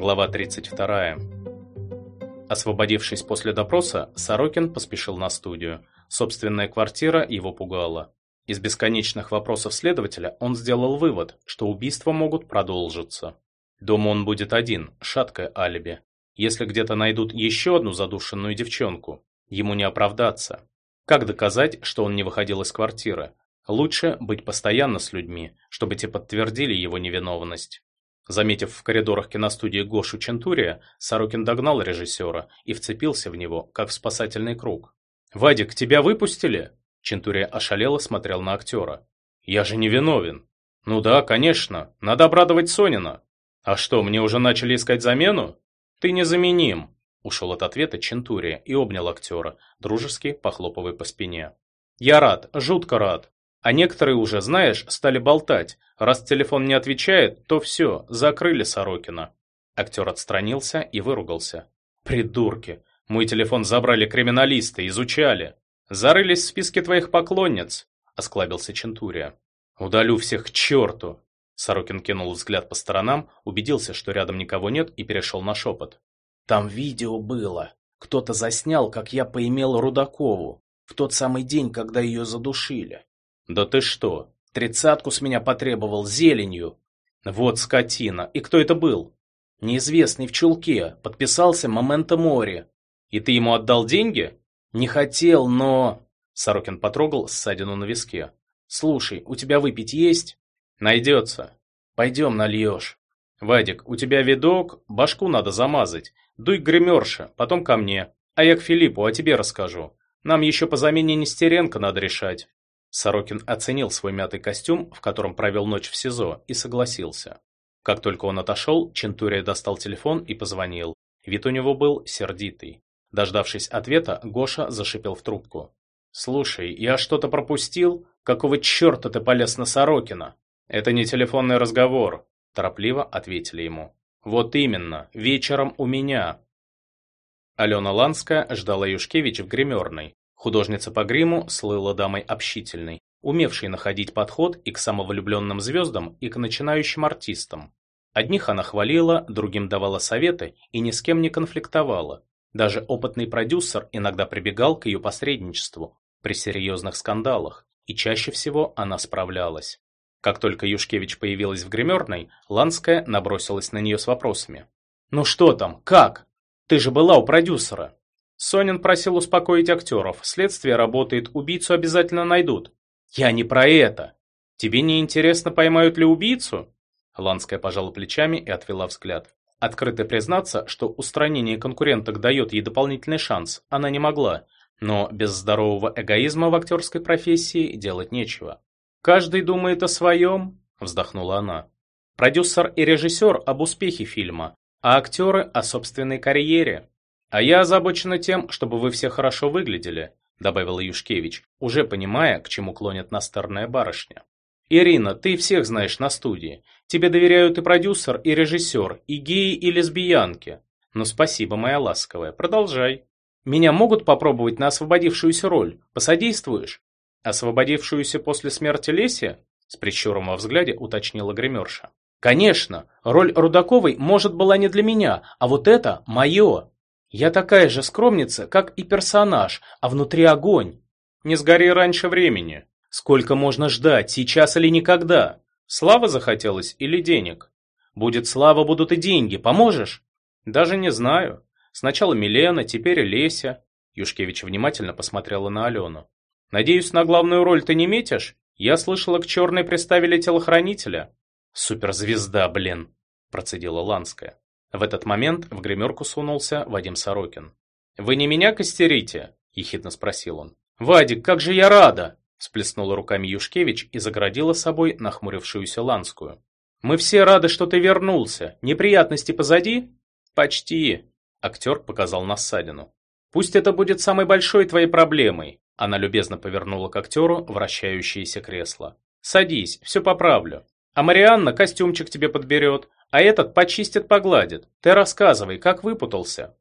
Глава 32. Освободившись после допроса, Сорокин поспешил на студию. Собственная квартира его пугала. Из бесконечных вопросов следователя он сделал вывод, что убийства могут продолжиться. Дома он будет один, шаткое алиби. Если где-то найдут еще одну задушенную девчонку, ему не оправдаться. Как доказать, что он не выходил из квартиры? Лучше быть постоянно с людьми, чтобы те подтвердили его невиновность. Заметив в коридорах киностудии Гошу Чентурия, Сорокин догнал режиссера и вцепился в него, как в спасательный круг. «Вадик, тебя выпустили?» Чентурия ошалело смотрел на актера. «Я же не виновен». «Ну да, конечно, надо обрадовать Сонина». «А что, мне уже начали искать замену?» «Ты незаменим», – ушел от ответа Чентурия и обнял актера, дружески похлопывая по спине. «Я рад, жутко рад. А некоторые уже, знаешь, стали болтать. Раз телефон не отвечает, то все, закрыли Сорокина». Актер отстранился и выругался. «Придурки! Мой телефон забрали криминалисты, изучали. Зарылись в списке твоих поклонниц», — осклабился Чентурия. «Удалю всех к черту!» Сорокин кинул взгляд по сторонам, убедился, что рядом никого нет, и перешел на шепот. «Там видео было. Кто-то заснял, как я поимел Рудакову. В тот самый день, когда ее задушили. «Да ты что? Тридцатку с меня потребовал зеленью!» «Вот скотина! И кто это был?» «Неизвестный в чулке. Подписался Момента Мори». «И ты ему отдал деньги?» «Не хотел, но...» Сорокин потрогал ссадину на виске. «Слушай, у тебя выпить есть?» «Найдется. Пойдем нальешь». «Вадик, у тебя видок, башку надо замазать. Дуй к гримерше, потом ко мне. А я к Филиппу, а тебе расскажу. Нам еще по замене Нестеренко надо решать». Сорокин оценил свой мятый костюм, в котором провел ночь в СИЗО, и согласился. Как только он отошел, Чентурия достал телефон и позвонил. Вид у него был сердитый. Дождавшись ответа, Гоша зашипел в трубку. «Слушай, я что-то пропустил? Какого черта ты полез на Сорокина?» «Это не телефонный разговор», – торопливо ответили ему. «Вот именно, вечером у меня». Алена Ланская ждала Юшкевич в гримерной. Художница по гриму слыла дамой общительной, умевшей находить подход и к самовлюбленным звездам, и к начинающим артистам. Одних она хвалила, другим давала советы и ни с кем не конфликтовала. Даже опытный продюсер иногда прибегал к ее посредничеству при серьезных скандалах, и чаще всего она справлялась. Как только Юшкевич появилась в гримерной, Ланская набросилась на нее с вопросами. «Ну что там? Как? Ты же была у продюсера!» Сонин просил успокоить актеров. Следствие работает, убийцу обязательно найдут. Я не про это. Тебе не интересно, поймают ли убийцу? Ланская пожала плечами и отвела взгляд. Открыто признаться, что устранение конкуренток дает ей дополнительный шанс, она не могла, но без здорового эгоизма в актерской профессии делать нечего. «Каждый думает о своем», – вздохнула она. «Продюсер и режиссер об успехе фильма, а актеры о собственной карьере. «А я озабочена тем, чтобы вы все хорошо выглядели», добавила Юшкевич, уже понимая, к чему клонит настырная барышня. «Ирина, ты всех знаешь на студии. Тебе доверяют и продюсер, и режиссер, и геи, и лесбиянки. Ну спасибо, моя ласковая, продолжай. Меня могут попробовать на освободившуюся роль. Посодействуешь?» «Освободившуюся после смерти Леси?» С прищуром во взгляде уточнила гримерша. «Конечно, роль Рудаковой, может, была не для меня, а вот это мое. Я такая же скромница, как и персонаж, а внутри огонь. Не сгори раньше времени. Сколько можно ждать, сейчас или никогда? Слава захотелось или денег? Будет слава, будут и деньги. Поможешь? Даже не знаю. Сначала Милена, теперь Леся. Юшкевич внимательно посмотрела на Алену. Надеюсь, на главную роль ты не метишь? Я слышала, к черной приставили телохранителя. Суперзвезда, блин, процедила Ланская. В этот момент в гримерку сунулся Вадим Сорокин. «Вы не меня костерите?» – ехидно спросил он. «Вадик, как же я рада!» – всплеснула руками Юшкевич и заградила собой нахмурившуюся Ланскую. «Мы все рады, что ты вернулся. Неприятности позади?» «Почти», – актер показал на ссадину. «Пусть это будет самой большой твоей проблемой», – она любезно повернула к актеру вращающееся кресло. «Садись, все поправлю. А Марианна костюмчик тебе подберет, а этот почистит, погладит. Ты рассказывай, как выпутался.